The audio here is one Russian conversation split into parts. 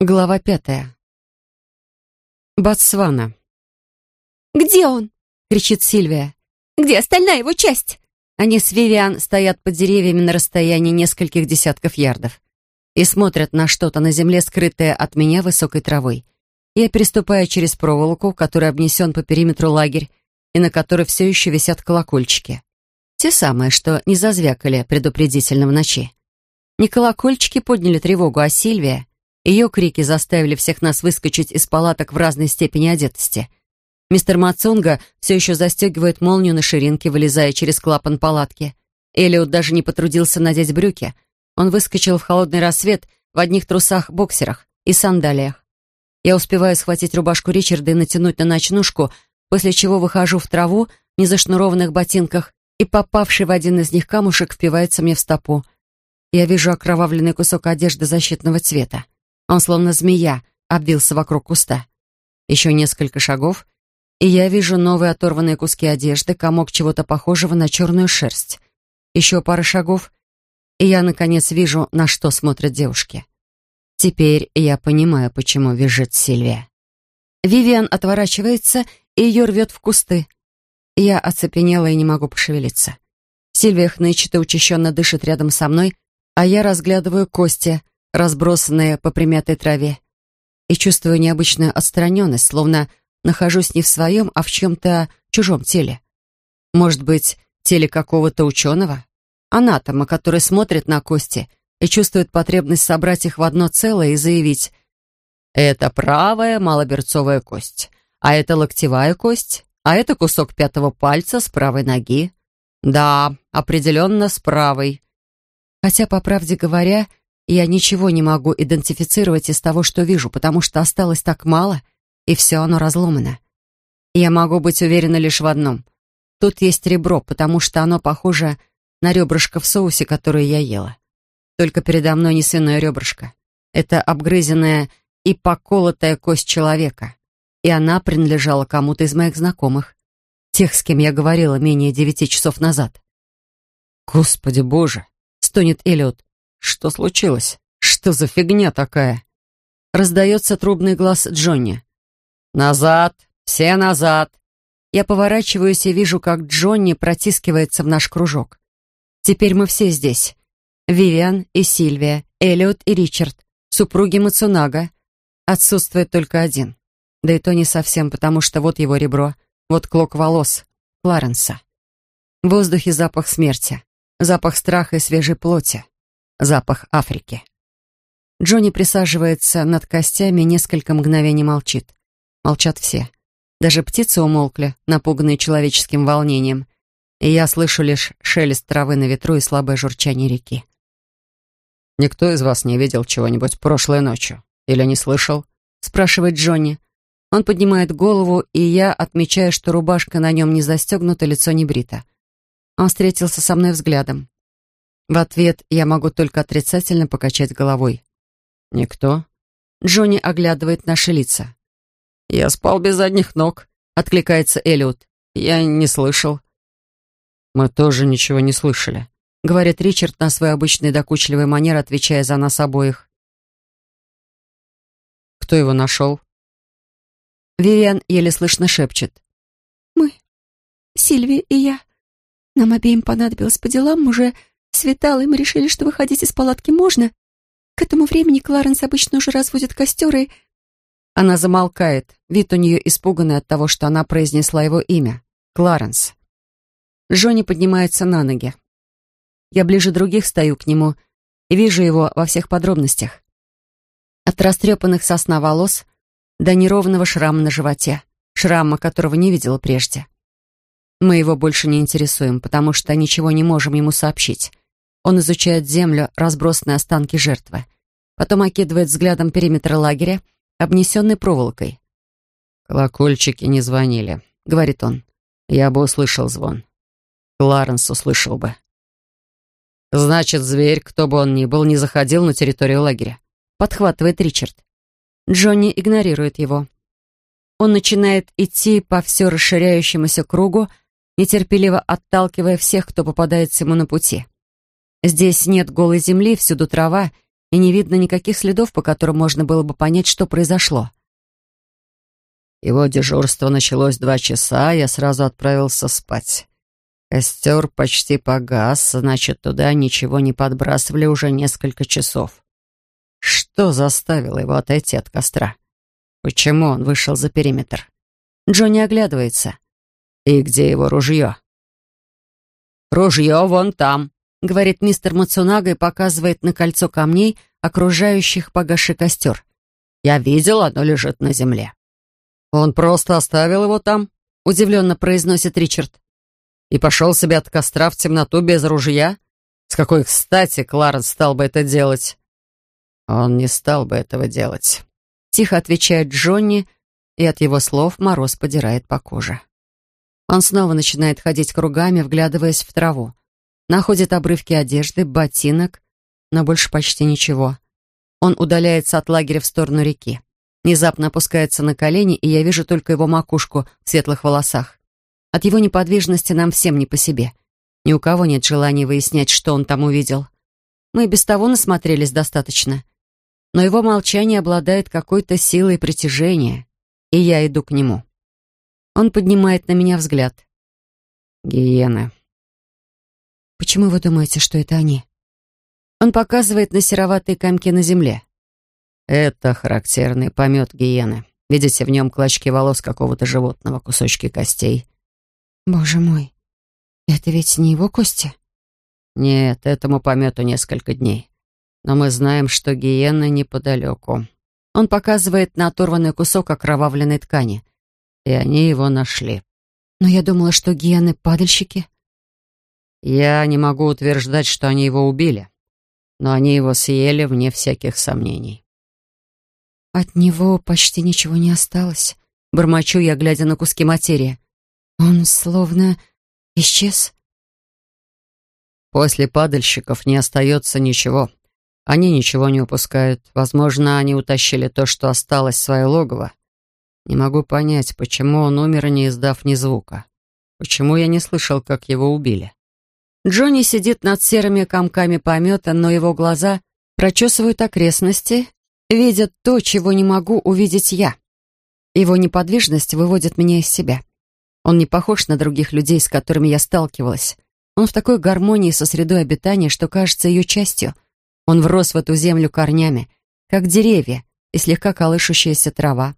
Глава пятая. Ботсвана. «Где он?» — кричит Сильвия. «Где остальная его часть?» Они с Вивиан стоят под деревьями на расстоянии нескольких десятков ярдов и смотрят на что-то на земле, скрытое от меня высокой травой. Я переступаю через проволоку, который обнесен по периметру лагерь, и на которой все еще висят колокольчики. Те самые, что не зазвякали предупредительно в ночи. Не колокольчики подняли тревогу, а Сильвия ее крики заставили всех нас выскочить из палаток в разной степени одетости. Мистер Мацунга все еще застегивает молнию на ширинке, вылезая через клапан палатки. Элиот даже не потрудился надеть брюки. Он выскочил в холодный рассвет в одних трусах-боксерах и сандалиях. Я успеваю схватить рубашку Ричарда и натянуть на ночнушку, после чего выхожу в траву в незашнурованных ботинках, и попавший в один из них камушек впивается мне в стопу. Я вижу окровавленный кусок одежды защитного цвета. Он, словно змея, обвился вокруг куста. Еще несколько шагов, и я вижу новые оторванные куски одежды, комок чего-то похожего на черную шерсть. Еще пара шагов, и я, наконец, вижу, на что смотрят девушки. Теперь я понимаю, почему визжит Сильвия. Вивиан отворачивается, и ее рвет в кусты. Я оцепенела и не могу пошевелиться. Сильвия хнычет и учащенно дышит рядом со мной, а я разглядываю кости, разбросанные по примятой траве, и чувствую необычную отстраненность, словно нахожусь не в своем, а в чем-то чужом теле. Может быть, теле какого-то ученого? Анатома, который смотрит на кости и чувствует потребность собрать их в одно целое и заявить «Это правая малоберцовая кость, а это локтевая кость, а это кусок пятого пальца с правой ноги. Да, определенно с правой». Хотя, по правде говоря, я ничего не могу идентифицировать из того, что вижу, потому что осталось так мало, и все оно разломано. Я могу быть уверена лишь в одном. Тут есть ребро, потому что оно похоже на ребрышко в соусе, которое я ела. Только передо мной не свиное ребрышко. Это обгрызенная и поколотая кость человека. И она принадлежала кому-то из моих знакомых. Тех, с кем я говорила менее девяти часов назад. «Господи боже!» — стонет Эллиот. Что случилось? Что за фигня такая? Раздается трубный глаз Джонни. «Назад! Все назад!» Я поворачиваюсь и вижу, как Джонни протискивается в наш кружок. Теперь мы все здесь. Вивиан и Сильвия, Эллиот и Ричард, супруги Мацунага. Отсутствует только один. Да и то не совсем, потому что вот его ребро, вот клок волос, Кларенса. В воздухе запах смерти, запах страха и свежей плоти запах Африки. Джонни присаживается над костями несколько мгновений молчит. Молчат все. Даже птицы умолкли, напуганные человеческим волнением, и я слышу лишь шелест травы на ветру и слабое журчание реки. «Никто из вас не видел чего-нибудь прошлой ночью? Или не слышал?» — спрашивает Джонни. Он поднимает голову, и я отмечаю, что рубашка на нем не застегнута, лицо не брито. Он встретился со мной взглядом. В ответ я могу только отрицательно покачать головой. «Никто?» Джонни оглядывает наши лица. «Я спал без задних ног», — откликается Эллиот. «Я не слышал». «Мы тоже ничего не слышали», — говорит Ричард на свой обычный докучливый манер, отвечая за нас обоих. «Кто его нашел?» Вивиан еле слышно шепчет. «Мы, Сильви и я. Нам обеим понадобилось по делам уже Светало, и мы решили, что выходить из палатки можно. К этому времени Кларенс обычно уже разводит костер и... Она замолкает. Вид у нее испуганный от того, что она произнесла его имя. Кларенс. Джонни поднимается на ноги. Я ближе других стою к нему и вижу его во всех подробностях. От растрепанных сосна волос до неровного шрама на животе, шрама, которого не видела прежде. Мы его больше не интересуем, потому что ничего не можем ему сообщить. Он изучает землю, разбросанные останки жертвы. Потом окидывает взглядом периметр лагеря, обнесенный проволокой. «Колокольчики не звонили», — говорит он. «Я бы услышал звон. Кларенс услышал бы». «Значит, зверь, кто бы он ни был, не заходил на территорию лагеря», — подхватывает Ричард. Джонни игнорирует его. Он начинает идти по все расширяющемуся кругу, нетерпеливо отталкивая всех, кто попадается ему на пути. Здесь нет голой земли, всюду трава, и не видно никаких следов, по которым можно было бы понять, что произошло. Его дежурство началось два часа, я сразу отправился спать. Костер почти погас, значит, туда ничего не подбрасывали уже несколько часов. Что заставило его отойти от костра? Почему он вышел за периметр? Джонни оглядывается. И где его ружье? «Ружье вон там», — говорит мистер Мацунага и показывает на кольцо камней, окружающих погасший костер. «Я видел, оно лежит на земле». «Он просто оставил его там?» — удивленно произносит Ричард. «И пошел себе от костра в темноту без ружья? С какой кстати Кларенс стал бы это делать?» «Он не стал бы этого делать», — тихо отвечает Джонни, и от его слов мороз подирает по коже. Он снова начинает ходить кругами, вглядываясь в траву. Находит обрывки одежды, ботинок, но больше почти ничего. Он удаляется от лагеря в сторону реки. Внезапно опускается на колени, и я вижу только его макушку в светлых волосах. От его неподвижности нам всем не по себе. Ни у кого нет желания выяснять, что он там увидел. Мы и без того насмотрелись достаточно. Но его молчание обладает какой-то силой притяжения, и я иду к нему. Он поднимает на меня взгляд. «Гиены». «Почему вы думаете, что это они?» Он показывает на сероватые комки на земле. Это характерный помет гиены. Видите, в нем клочки волос какого-то животного, кусочки костей. Боже мой, это ведь не его кости? Нет, этому помету несколько дней. Но мы знаем, что гиена неподалеку. Он показывает на оторванный кусок окровавленной ткани. И они его нашли. Но я думала, что гиены — падальщики. Я не могу утверждать, что они его убили. Но они его съели вне всяких сомнений. От него почти ничего не осталось. Бормочу я, глядя на куски материи. Он словно исчез. После падальщиков не остается ничего. Они ничего не упускают. Возможно, они утащили то, что осталось в свое логово. Не могу понять, почему он умер, не издав ни звука. Почему я не слышал, как его убили? Джонни сидит над серыми комками помета, но его глаза прочесывают окрестности видят то, чего не могу увидеть я. Его неподвижность выводит меня из себя. Он не похож на других людей, с которыми я сталкивалась. Он в такой гармонии со средой обитания, что кажется ее частью. Он врос в эту землю корнями, как деревья и слегка колышущаяся трава.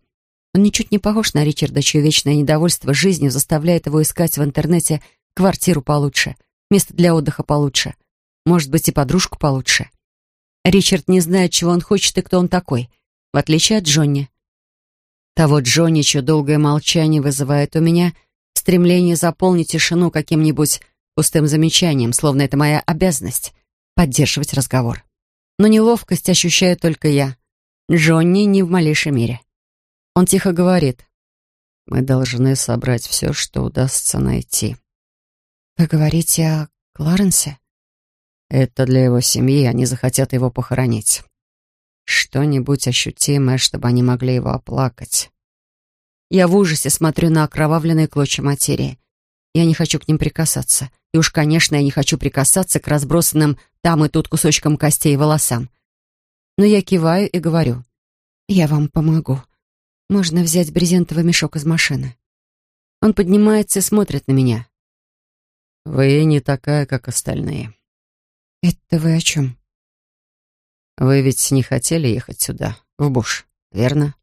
Он ничуть не похож на Ричарда, чье вечное недовольство жизнью заставляет его искать в интернете квартиру получше, место для отдыха получше, может быть, и подружку получше. Ричард не знает, чего он хочет и кто он такой, в отличие от Джонни. Того Джонни, чье долгое молчание вызывает у меня стремление заполнить тишину каким-нибудь пустым замечанием, словно это моя обязанность — поддерживать разговор. Но неловкость ощущаю только я. Джонни не в малейшей мере. Он тихо говорит. «Мы должны собрать все, что удастся найти». «Вы говорите о Кларенсе?» Это для его семьи, они захотят его похоронить. Что-нибудь ощутимое, чтобы они могли его оплакать. Я в ужасе смотрю на окровавленные клочья материи. Я не хочу к ним прикасаться. И уж, конечно, я не хочу прикасаться к разбросанным там и тут кусочкам костей и волосам. Но я киваю и говорю. «Я вам помогу. Можно взять брезентовый мешок из машины». Он поднимается и смотрит на меня. «Вы не такая, как остальные. «Это вы о чем?» «Вы ведь не хотели ехать сюда, в Буш, верно?»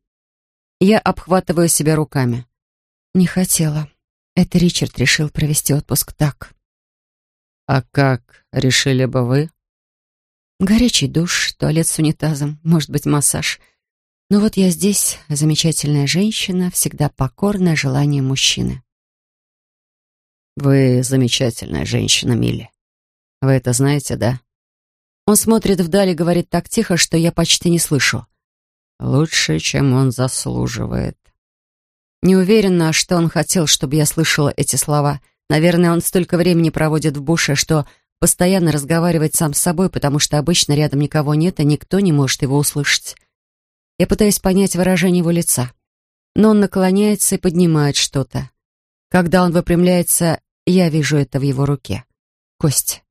Я обхватываю себя руками. «Не хотела. Это Ричард решил провести отпуск так». «А как решили бы вы?» «Горячий душ, туалет с унитазом, может быть, массаж. Но вот я здесь, замечательная женщина, всегда покорная желаниям мужчины». «Вы замечательная женщина, Милли. Вы это знаете, да? Он смотрит вдали и говорит так тихо, что я почти не слышу. Лучше, чем он заслуживает. Не уверена, что он хотел, чтобы я слышала эти слова. Наверное, он столько времени проводит в буше, что постоянно разговаривает сам с собой, потому что обычно рядом никого нет, и никто не может его услышать. Я пытаюсь понять выражение его лица. Но он наклоняется и поднимает что-то. Когда он выпрямляется, я вижу это в его руке. Кость.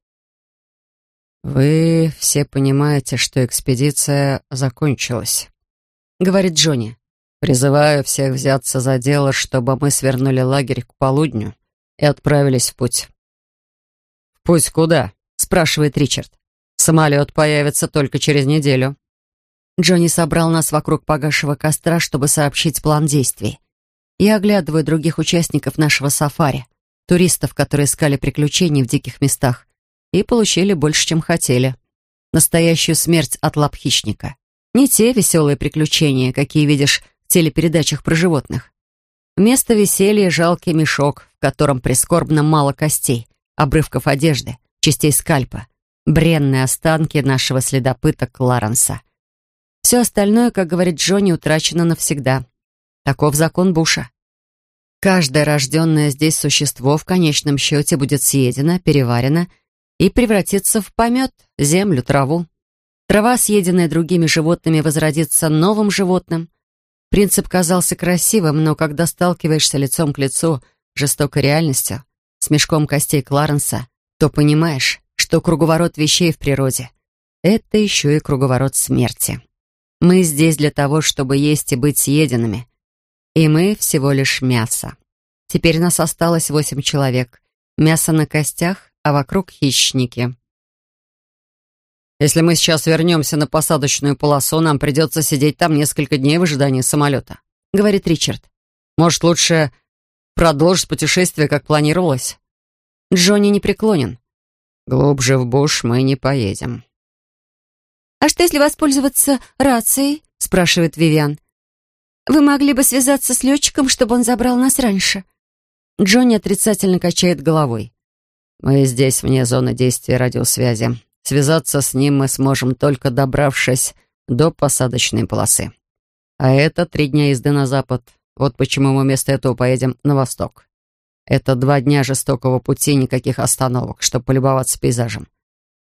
«Вы все понимаете, что экспедиция закончилась», — говорит Джонни. «Призываю всех взяться за дело, чтобы мы свернули лагерь к полудню и отправились в путь». «В путь куда?» — спрашивает Ричард. «Самолет появится только через неделю». Джонни собрал нас вокруг погасшего костра, чтобы сообщить план действий. Я оглядываю других участников нашего сафари, туристов, которые искали приключений в диких местах и получили больше, чем хотели. Настоящую смерть от лап хищника. Не те веселые приключения, какие видишь в телепередачах про животных. Вместо веселья жалкий мешок, в котором прискорбно мало костей, обрывков одежды, частей скальпа, бренные останки нашего следопыта Кларенса. Все остальное, как говорит Джонни, утрачено навсегда. Таков закон Буша. Каждое рожденное здесь существо в конечном счете будет съедено, переварено и превратиться в помет, землю, траву. Трава, съеденная другими животными, возродится новым животным. Принцип казался красивым, но когда сталкиваешься лицом к лицу жестокой реальностью, с мешком костей Кларенса, то понимаешь, что круговорот вещей в природе — это еще и круговорот смерти. Мы здесь для того, чтобы есть и быть съеденными. И мы всего лишь мясо. Теперь нас осталось восемь человек. Мясо на костях, а вокруг хищники. Если мы сейчас вернемся на посадочную полосу, нам придется сидеть там несколько дней в ожидании самолета», — говорит Ричард. «Может, лучше продолжить путешествие, как планировалось?» Джонни не преклонен. «Глубже в буш мы не поедем». «А что, если воспользоваться рацией?» — спрашивает Вивиан. «Вы могли бы связаться с летчиком, чтобы он забрал нас раньше?» Джонни отрицательно качает головой. Мы здесь вне зоны действия радиосвязи. Связаться с ним мы сможем только добравшись до посадочной полосы. А это три дня езды на запад. Вот почему мы вместо этого поедем на восток. Это два дня жестокого пути, никаких остановок, чтобы полюбоваться пейзажем.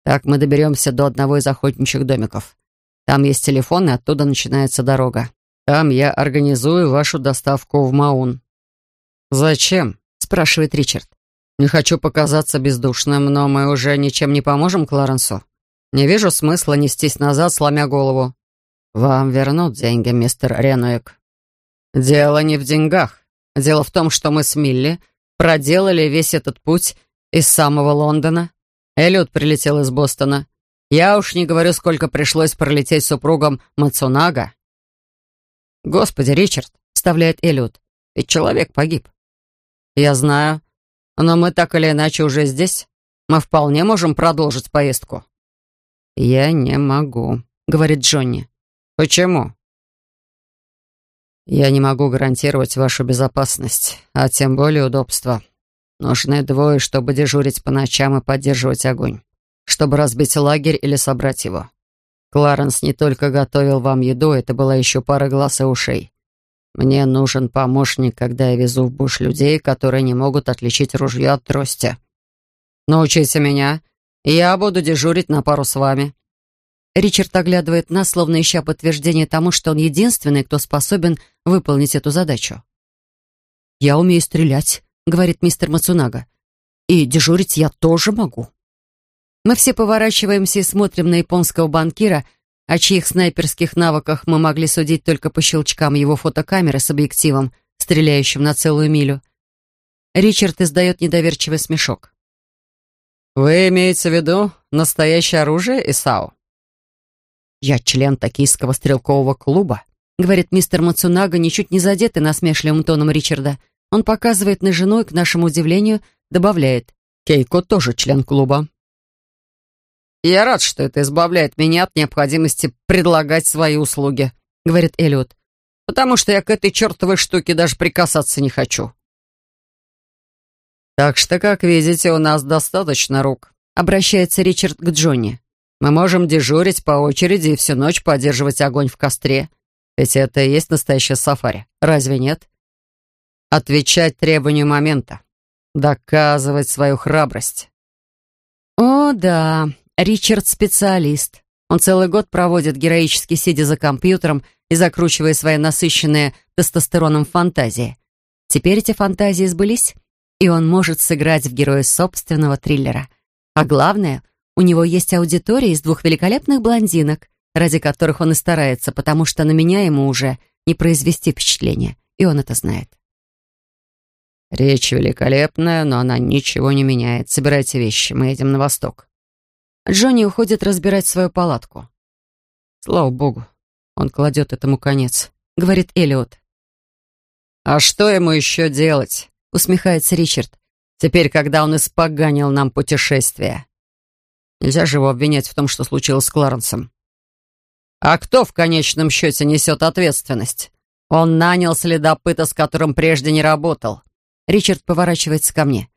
Так мы доберемся до одного из охотничьих домиков. Там есть телефон, и оттуда начинается дорога. Там я организую вашу доставку в Маун». «Зачем?» — спрашивает Ричард. Не хочу показаться бездушным, но мы уже ничем не поможем Кларенсу. Не вижу смысла нестись назад, сломя голову. Вам вернут деньги, мистер Ренуик. Дело не в деньгах. Дело в том, что мы с Милли проделали весь этот путь из самого Лондона. Эллиот прилетел из Бостона. Я уж не говорю, сколько пришлось пролететь супругам Мацунага. «Господи, Ричард», — вставляет Эллиот, — «ведь человек погиб». «Я знаю, но мы так или иначе уже здесь. Мы вполне можем продолжить поездку». «Я не могу», — говорит Джонни. «Почему?» «Я не могу гарантировать вашу безопасность, а тем более удобство. Нужны двое, чтобы дежурить по ночам и поддерживать огонь, чтобы разбить лагерь или собрать его. Кларенс не только готовил вам еду, это была еще пара глаз и ушей. Мне нужен помощник, когда я везу в буш людей, которые не могут отличить ружье от трости. Научите меня, и я буду дежурить на пару с вами». Ричард оглядывает нас, словно ища подтверждение тому, что он единственный, кто способен выполнить эту задачу. «Я умею стрелять», — говорит мистер Мацунага. «И дежурить я тоже могу». Мы все поворачиваемся и смотрим на японского банкира — о чьих снайперских навыках мы могли судить только по щелчкам его фотокамеры с объективом, стреляющим на целую милю. Ричард издает недоверчивый смешок. «Вы имеете в виду настоящее оружие, Исао?» «Я член токийского стрелкового клуба», — говорит мистер Мацунага, ничуть не задетый насмешливым тоном Ричарда. Он показывает на жену и, к нашему удивлению, добавляет. «Кейко тоже член клуба». «Я рад, что это избавляет меня от необходимости предлагать свои услуги», — говорит Эллиот. «Потому что я к этой чертовой штуке даже прикасаться не хочу». «Так что, как видите, у нас достаточно рук», — обращается Ричард к Джонни. «Мы можем дежурить по очереди и всю ночь поддерживать огонь в костре. Ведь это и есть настоящее сафари, разве нет? Отвечать требованию момента. Доказывать свою храбрость». «О, да», Ричард — специалист. Он целый год проводит героически сидя за компьютером и закручивая свои насыщенные тестостероном фантазии. Теперь эти фантазии сбылись, и он может сыграть в героя собственного триллера. А главное, у него есть аудитория из двух великолепных блондинок, ради которых он и старается, потому что на меня ему уже не произвести впечатление, и он это знает. «Речь великолепная, но она ничего не меняет. Собирайте вещи, мы едем на восток». Джонни уходит разбирать свою палатку. «Слава богу, он кладет этому конец», — говорит Элиот. «А что ему еще делать?» — усмехается Ричард. «Теперь, когда он испоганил нам путешествие. Нельзя же его обвинять в том, что случилось с Кларенсом. А кто в конечном счете несет ответственность? Он нанял следопыта, с которым прежде не работал. Ричард поворачивается ко мне.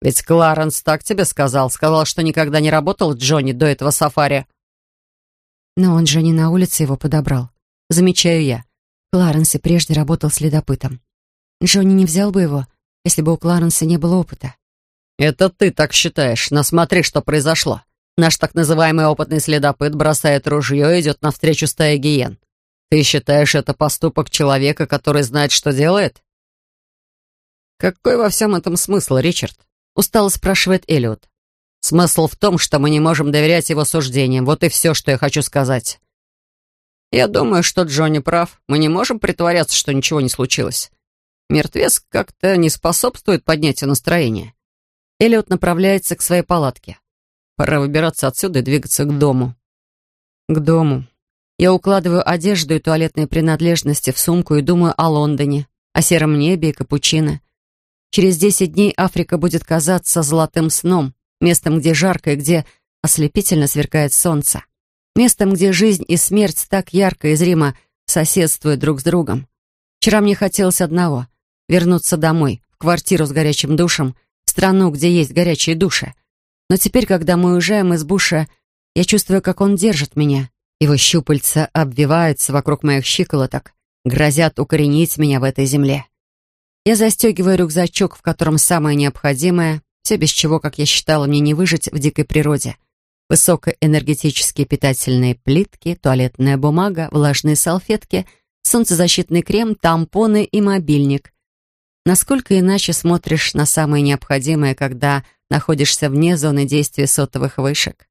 Ведь Кларенс так тебе сказал. Сказал, что никогда не работал Джонни до этого сафари. Но он же не на улице его подобрал. Замечаю я. Кларенс и прежде работал следопытом. Джонни не взял бы его, если бы у Кларенса не было опыта. Это ты так считаешь, но смотри, что произошло. Наш так называемый опытный следопыт бросает ружье и идет навстречу стае гиен. Ты считаешь это поступок человека, который знает, что делает? Какой во всем этом смысл, Ричард? Устало спрашивает Эллиот. Смысл в том, что мы не можем доверять его суждениям. Вот и все, что я хочу сказать. Я думаю, что Джонни прав. Мы не можем притворяться, что ничего не случилось. Мертвец как-то не способствует поднятию настроения. Эллиот направляется к своей палатке. Пора выбираться отсюда и двигаться к дому. К дому. Я укладываю одежду и туалетные принадлежности в сумку и думаю о Лондоне, о сером небе и капучино. Через десять дней Африка будет казаться золотым сном, местом, где жарко и где ослепительно сверкает солнце. Местом, где жизнь и смерть так ярко и зримо соседствуют друг с другом. Вчера мне хотелось одного — вернуться домой, в квартиру с горячим душем, в страну, где есть горячие души. Но теперь, когда мы уезжаем из Буша, я чувствую, как он держит меня. Его щупальца обвиваются вокруг моих щиколоток, грозят укоренить меня в этой земле. Я застегиваю рюкзачок, в котором самое необходимое, все без чего, как я считала, мне не выжить в дикой природе — высокоэнергетические питательные плитки, туалетная бумага, влажные салфетки, солнцезащитный крем, тампоны и мобильник. Насколько иначе смотришь на самое необходимое, когда находишься вне зоны действия сотовых вышек?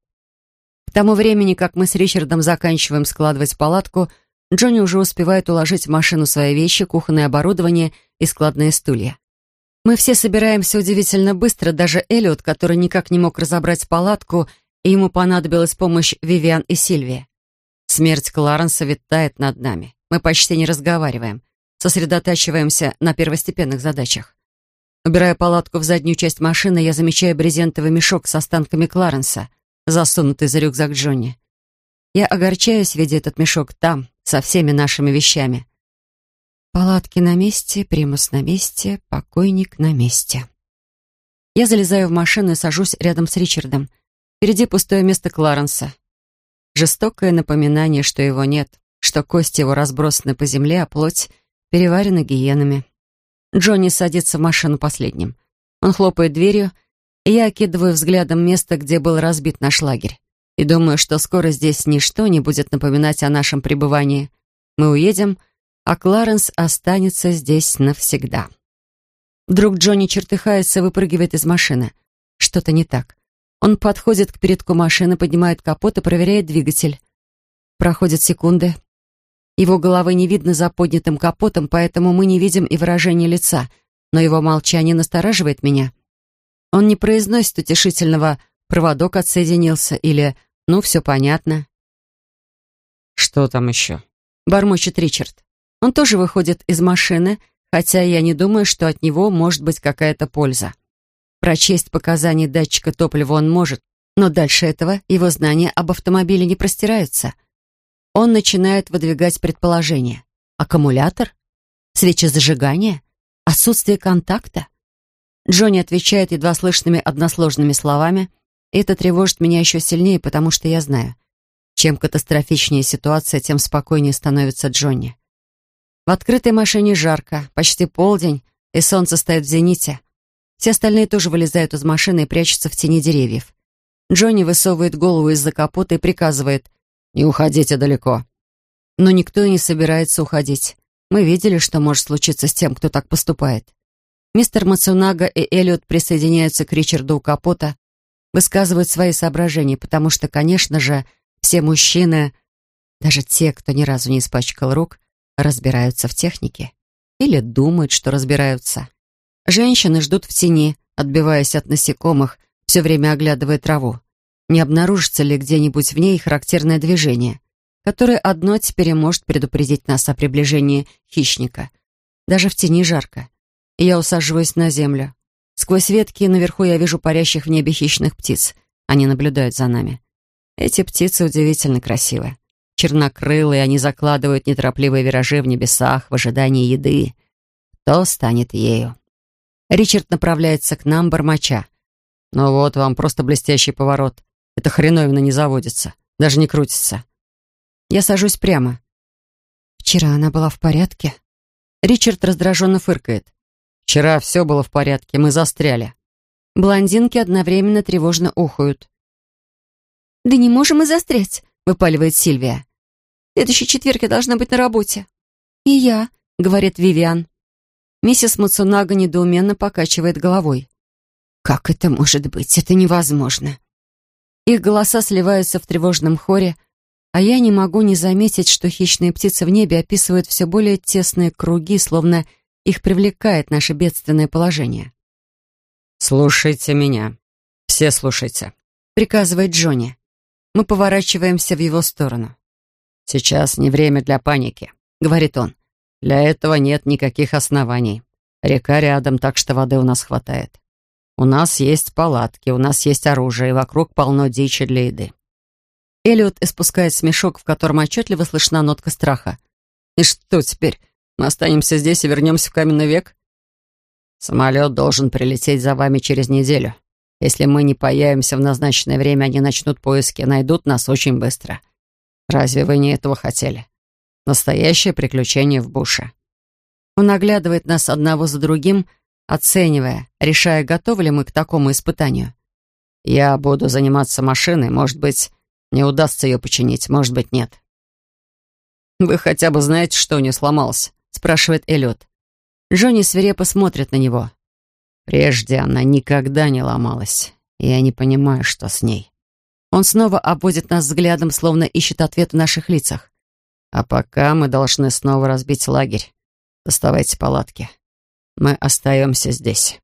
К тому времени, как мы с Ричардом заканчиваем складывать палатку, Джонни уже успевает уложить в машину свои вещи, кухонное оборудование и складные стулья. Мы все собираемся удивительно быстро, даже Эллиот, который никак не мог разобрать палатку и ему понадобилась помощь Вивиан и Сильвии. Смерть Кларенса витает над нами. Мы почти не разговариваем, сосредотачиваемся на первостепенных задачах. Убирая палатку в заднюю часть машины, я замечаю брезентовый мешок с останками Кларенса, засунутый за рюкзак Джонни. Я огорчаюсь, видя этот мешок там, со всеми нашими вещами. Палатки на месте, примус на месте, покойник на месте. Я залезаю в машину и сажусь рядом с Ричардом. Впереди пустое место Кларенса. Жестокое напоминание, что его нет, что кости его разбросаны по земле, а плоть переварена гиенами. Джонни садится в машину последним. Он хлопает дверью, и я окидываю взглядом место, где был разбит наш лагерь. И думаю, что скоро здесь ничто не будет напоминать о нашем пребывании. Мы уедем, а Кларенс останется здесь навсегда. Вдруг Джонни чертыхается и выпрыгивает из машины. Что-то не так. Он подходит к передку машины, поднимает капот и проверяет двигатель. Проходят секунды. Его головы не видно за поднятым капотом, поэтому мы не видим и выражения лица, но его молчание настораживает меня. Он не произносит утешительного «проводок отсоединился» или «ну, все понятно». «Что там еще?» — бормочет Ричард. Он тоже выходит из машины, хотя я не думаю, что от него может быть какая-то польза. Прочесть показания датчика топлива он может, но дальше этого его знания об автомобиле не простираются. Он начинает выдвигать предположения. Аккумулятор? Свечи зажигания? Отсутствие контакта? Джонни отвечает едва слышными односложными словами, это тревожит меня еще сильнее, потому что я знаю, чем катастрофичнее ситуация, тем спокойнее становится Джонни. В открытой машине жарко, почти полдень, и солнце стоит в зените. Все остальные тоже вылезают из машины и прячутся в тени деревьев. Джонни высовывает голову из-за капота и приказывает «Не уходите далеко». Но никто и не собирается уходить. Мы видели, что может случиться с тем, кто так поступает. Мистер Мацунага и Эллиот присоединяются к Ричарду у капота, высказывают свои соображения, потому что, конечно же, все мужчины, даже те, кто ни разу не испачкал рук, разбираются в технике. Или думают, что разбираются. Женщины ждут в тени, отбиваясь от насекомых, все время оглядывая траву. Не обнаружится ли где-нибудь в ней характерное движение, которое одно теперь может предупредить нас о приближении хищника. Даже в тени жарко. И я усаживаюсь на землю. Сквозь ветки наверху я вижу парящих в небе хищных птиц. Они наблюдают за нами. Эти птицы удивительно красивы. Чернокрылые, они закладывают неторопливые виражи в небесах в ожидании еды. Кто станет ею? Ричард направляется к нам, бормоча. «Ну вот вам просто блестящий поворот. Эта хреновина не заводится, даже не крутится». Я сажусь прямо. «Вчера она была в порядке?» Ричард раздраженно фыркает. «Вчера все было в порядке, мы застряли». Блондинки одновременно тревожно ухают. «Да не можем мы застрять», — выпаливает Сильвия. «В следующий четверг я должна быть на работе». «И я», — говорит Вивиан. Миссис Мацунага недоуменно покачивает головой. «Как это может быть? Это невозможно!» Их голоса сливаются в тревожном хоре, а я не могу не заметить, что хищные птицы в небе описывают все более тесные круги, словно их привлекает наше бедственное положение. «Слушайте меня. Все слушайте», — приказывает Джонни. Мы поворачиваемся в его сторону. «Сейчас не время для паники», — говорит он. Для этого нет никаких оснований. Река рядом, так что воды у нас хватает. У нас есть палатки, у нас есть оружие, и вокруг полно дичи для еды. Эллиот испускает смешок, в котором отчетливо слышна нотка страха. «И что теперь? Мы останемся здесь и вернемся в каменный век?» «Самолет должен прилететь за вами через неделю. Если мы не появимся в назначенное время, они начнут поиски, найдут нас очень быстро. Разве вы не этого хотели?» Настоящее приключение в буше. Он оглядывает нас одного за другим, оценивая, решая, готовы ли мы к такому испытанию. Я буду заниматься машиной, может быть, не удастся ее починить, может быть, нет. «Вы хотя бы знаете, что у нее сломалось?» — спрашивает Эллиот. Джонни свирепо смотрит на него. Прежде она никогда не ломалась, я не понимаю, что с ней. Он снова обводит нас взглядом, словно ищет ответ в наших лицах. А пока мы должны снова разбить лагерь. Доставайте палатки. Мы остаемся здесь.